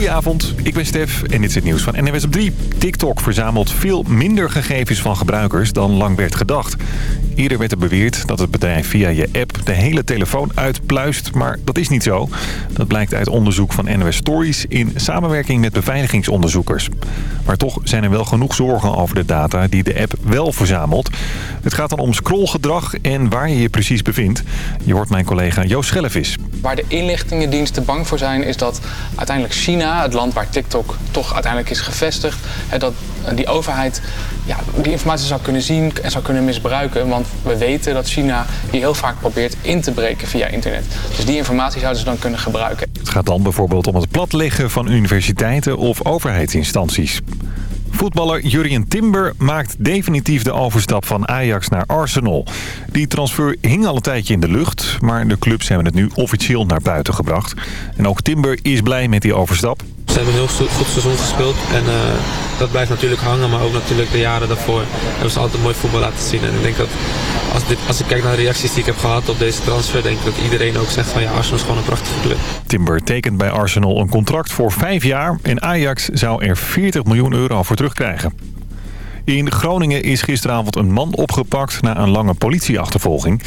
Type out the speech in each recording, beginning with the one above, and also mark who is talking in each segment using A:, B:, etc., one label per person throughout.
A: Goedenavond, ik ben Stef en dit is het nieuws van NWS op 3. TikTok verzamelt veel minder gegevens van gebruikers dan lang werd gedacht. Eerder werd er beweerd dat het bedrijf via je app de hele telefoon uitpluist, maar dat is niet zo. Dat blijkt uit onderzoek van NWS Stories in samenwerking met beveiligingsonderzoekers. Maar toch zijn er wel genoeg zorgen over de data die de app wel verzamelt. Het gaat dan om scrollgedrag en waar je je precies bevindt. Je hoort mijn collega Joost Schellevis.
B: Waar de inlichtingendiensten bang voor zijn is dat uiteindelijk China, het land waar TikTok toch uiteindelijk is gevestigd, dat die overheid ja, die informatie zou kunnen zien en zou kunnen misbruiken. Want we weten dat China die heel vaak probeert in te breken via internet. Dus die informatie zouden ze dan kunnen gebruiken.
A: Het gaat dan bijvoorbeeld om het platleggen van universiteiten of overheidsinstanties. Voetballer Jurien Timber maakt definitief de overstap van Ajax naar Arsenal. Die transfer hing al een tijdje in de lucht, maar de clubs hebben het nu officieel naar buiten gebracht. En ook Timber is blij met die overstap.
C: Ze hebben een heel goed seizoen gespeeld en uh, dat blijft natuurlijk hangen. Maar ook natuurlijk de jaren daarvoor hebben ze altijd mooi voetbal laten zien. En ik denk dat als, dit, als ik kijk naar de reacties die ik heb gehad op deze transfer... denk ik dat iedereen ook zegt van ja, Arsenal is gewoon een prachtige club.
A: Timber tekent bij Arsenal een contract voor vijf jaar... en Ajax zou er 40 miljoen euro voor terugkrijgen. In Groningen is gisteravond een man opgepakt na een lange politieachtervolging.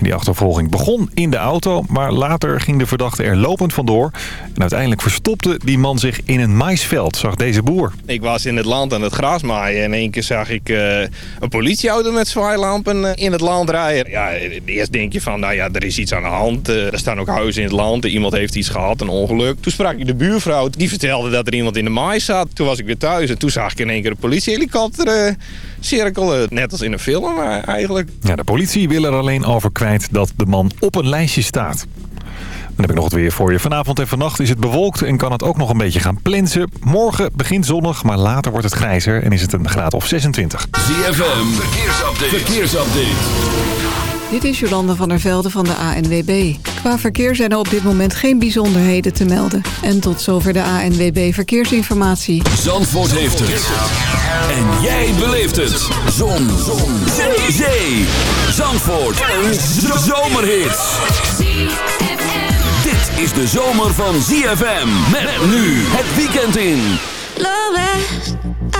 A: Die achtervolging begon in de auto, maar later ging de verdachte er lopend vandoor. En uiteindelijk verstopte die man zich in een maisveld, zag deze boer.
D: Ik was in het land aan het gras maaien en in één keer zag ik uh, een politieauto met zwaailampen uh, in het land rijden. Ja, eerst denk je van, nou ja, er is iets aan de hand. Uh, er staan ook huizen in het land, iemand heeft iets gehad, een ongeluk. Toen sprak ik de buurvrouw, die vertelde dat er iemand in de mais zat. Toen was ik weer thuis en toen zag ik in één keer een politiehelikopter cirkelen. Net als in een film eigenlijk.
A: Ja, de politie wil er alleen over kwijt dat de man op een lijstje staat. Dan heb ik nog het weer voor je. Vanavond en vannacht is het bewolkt en kan het ook nog een beetje gaan plensen. Morgen begint zonnig, maar later wordt het grijzer en is het een graad of 26.
E: ZFM, verkeersupdate. verkeersupdate.
F: Dit is Jolanda van der Velde van de ANWB. Qua verkeer zijn er op dit moment geen bijzonderheden te melden. En tot zover de ANWB Verkeersinformatie.
E: Zandvoort heeft het. En jij beleeft het. Zon. Zon. Zee. Zee. Zandvoort. Een zomerhit. Dit is de zomer van ZFM. Met nu het weekend in.
G: Lo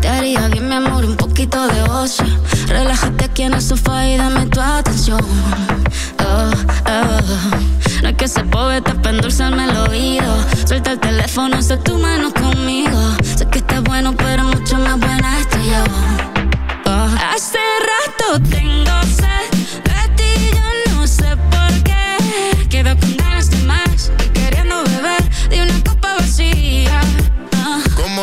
G: Te haría bien, mi amor, un poquito de ocio. Relájate aquí en el sofá y dame tu atención. Oh, oh. No es que ese poeta para endulzarme el oído. Suelta el teléfono, sé tu mano conmigo. Sé que estás bueno, pero mucho más buena estoy yo. Oh. Hace rato tengo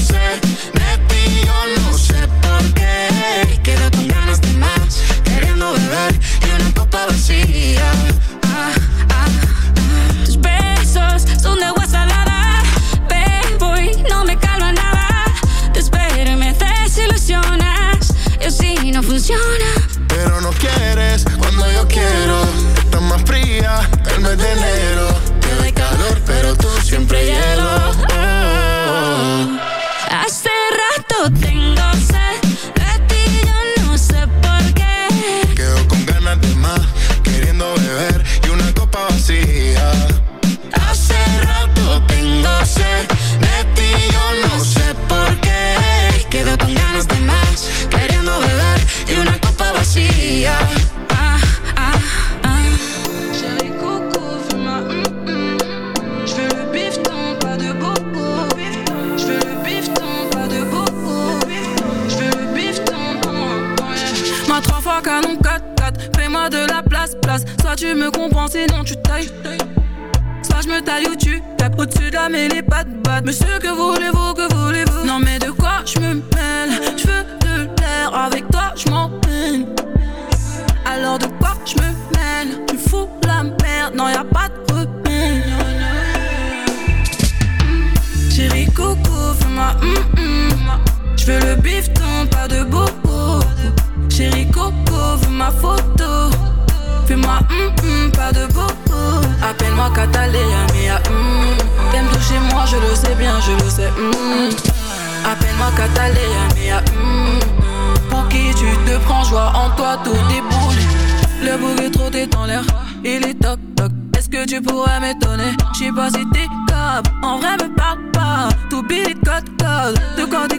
H: hacer. De ti yo no sé por qué.
G: Y quedo con ganas de más queriendo beber y una copa vacía. Ah, ah, ah. Tus besos son de agua salada. Bebo y no me calma nada. Te espero y me desilusionas. Y así no funciona.
H: Pero no quieres cuando yo quiero. Estás más fría el mes de enero. Te doy calor pero tú siempre hielo.
I: Place. Soit tu me comprends, sinon tu tailles. Soit je me taille ou tu tapes au-dessus de la mêlée, pas de batte. Monsieur, que voulez-vous, que voulez-vous? Non, mais de quoi je me mêle? Fais-moi hum hum, pas de bobo. Appelle-moi Catalina, mia hum. T'aimes toucher moi, je le sais bien, je le sais. Appelle-moi Catalina, mia. Pour qui tu te prends, joie en toi, tout déboule. Le bouc est trop dans l'air, il est toc toc. Est-ce que tu pourrais m'étonner? J'sais pas si t'es cap, en vrai me parle pas. Tout billet code code, de t'es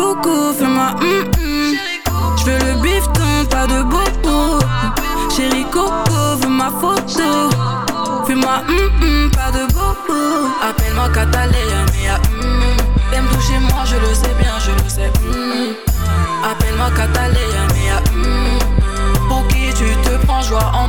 I: Coco, fais-moi hum hum. Je veux le bifton, pas de bobo. Chérie Coco, veux ma photo. Fais-moi hum hum, pas de bobo. Appelle-moi Catalina, mia hum. T'aimes toucher moi, je le sais bien, je le sais. Appelle-moi Catalina, mia hum. Pour qui tu te prends, joie en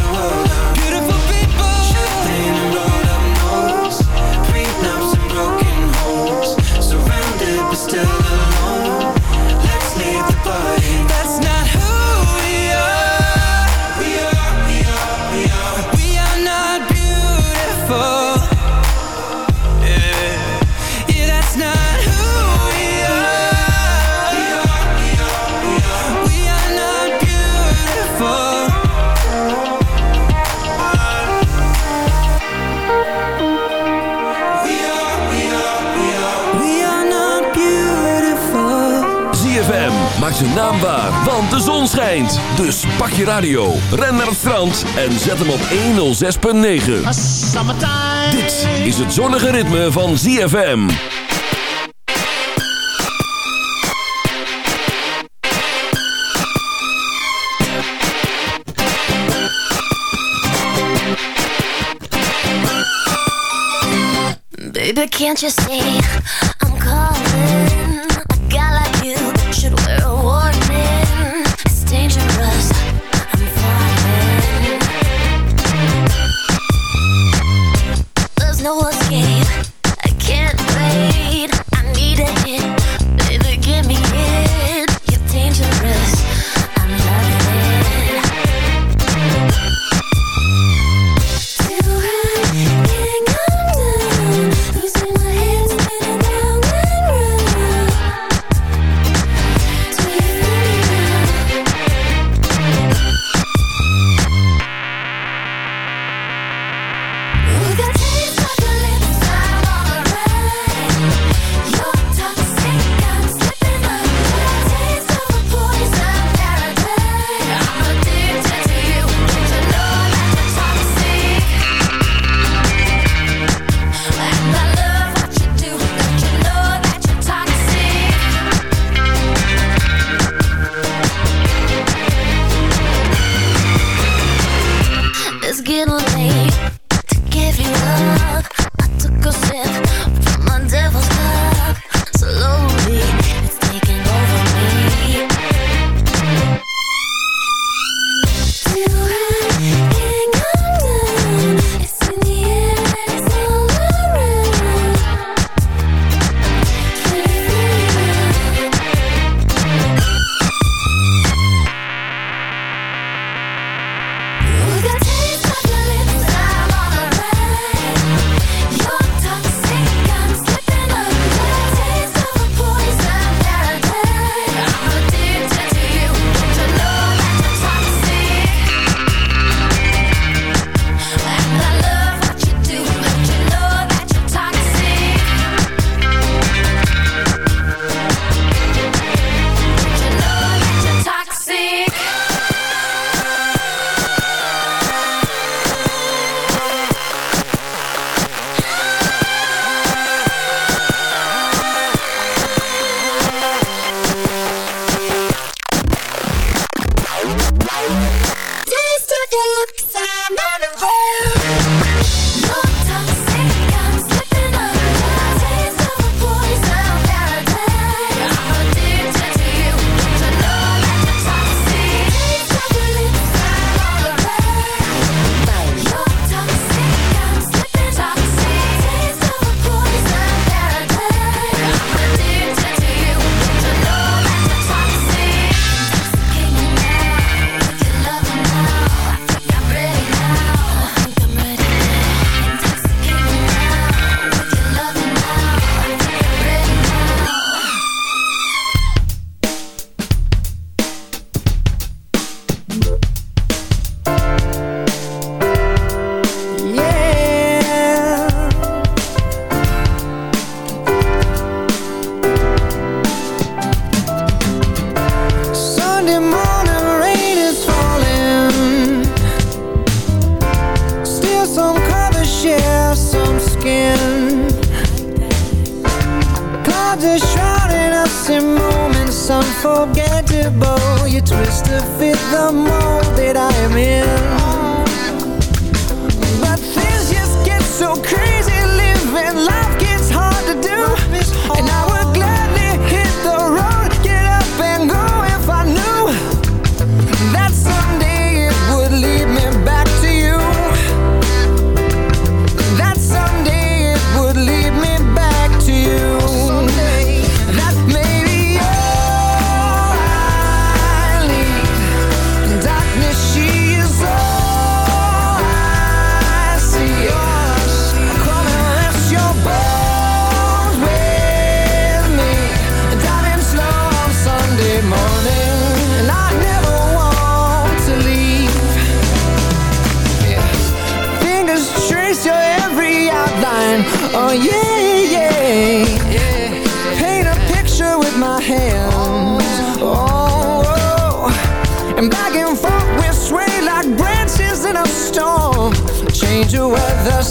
E: zijn want de zon schijnt. Dus pak je radio, ren naar het strand en zet hem op 106.9. Dit is het zonnige ritme van ZFM.
J: Baby, can't you I'm calling
K: just shrouding us in moments unforgettable You twist to fit the mold that I am in.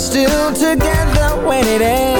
K: still together when it ends.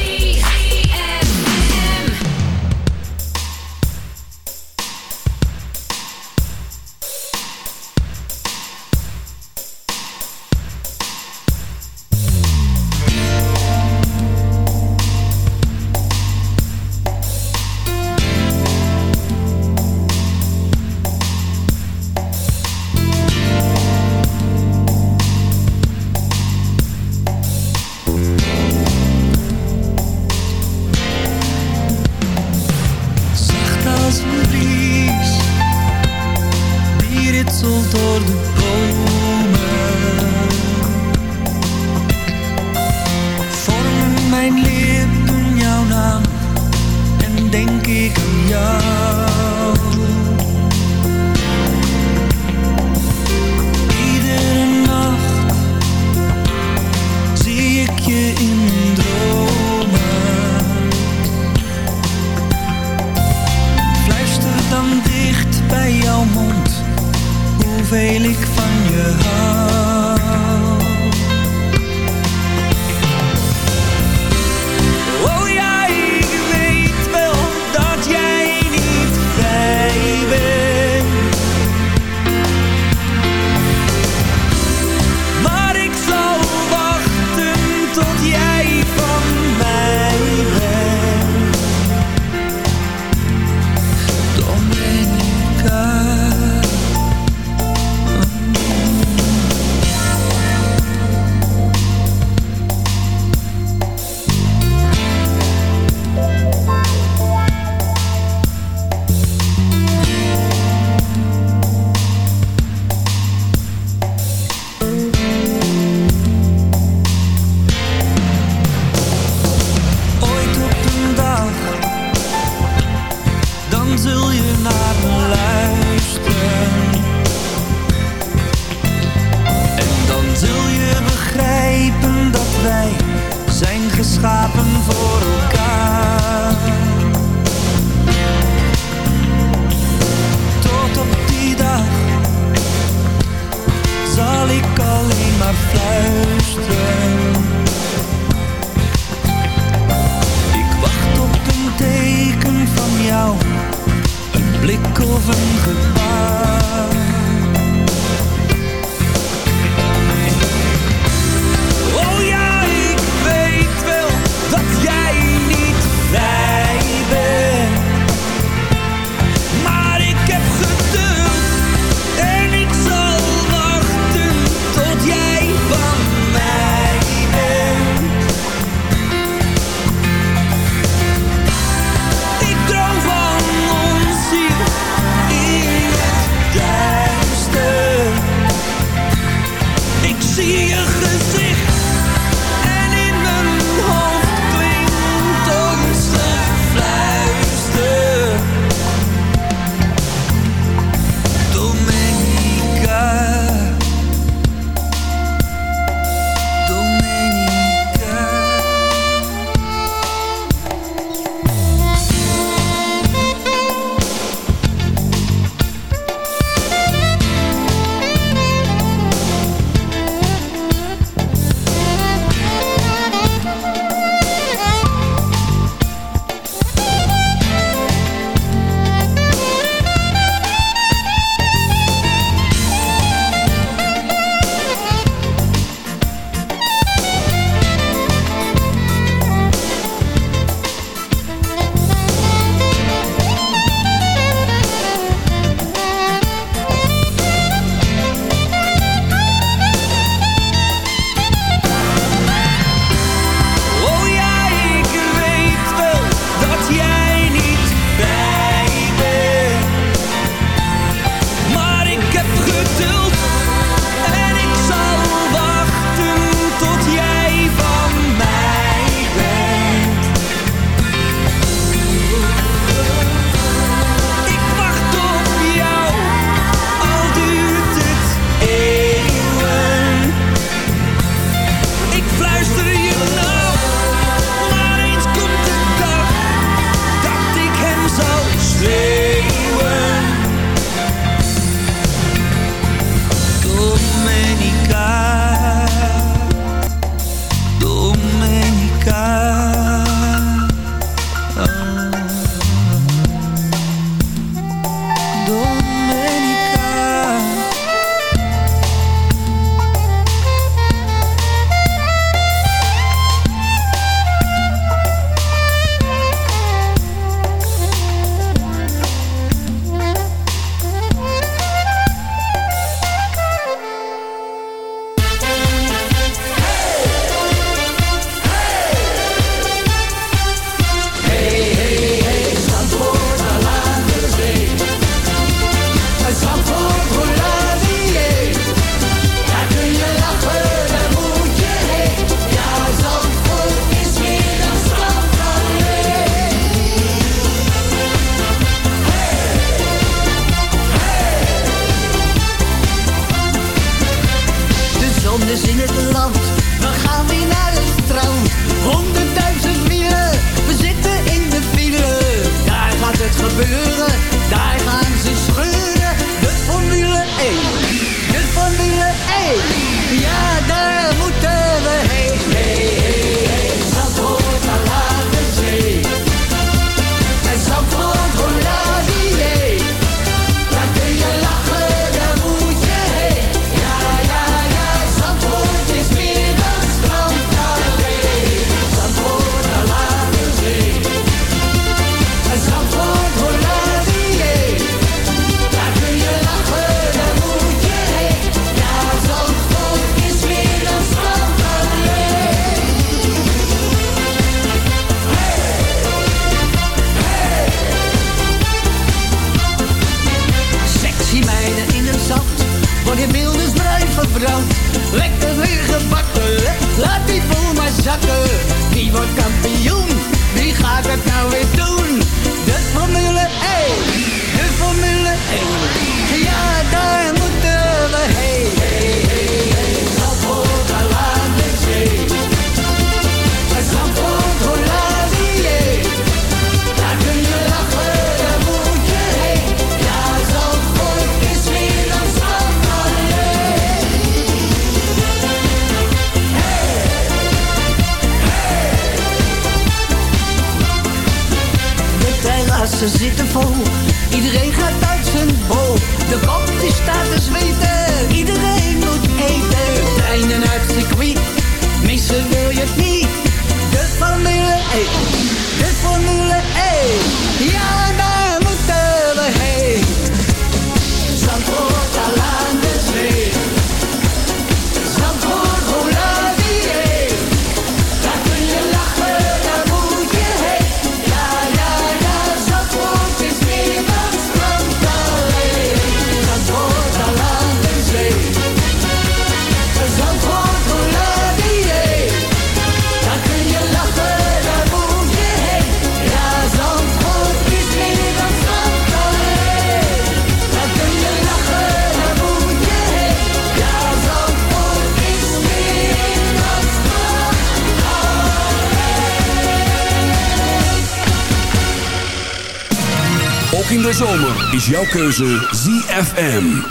L: Jouw keuze ZFM.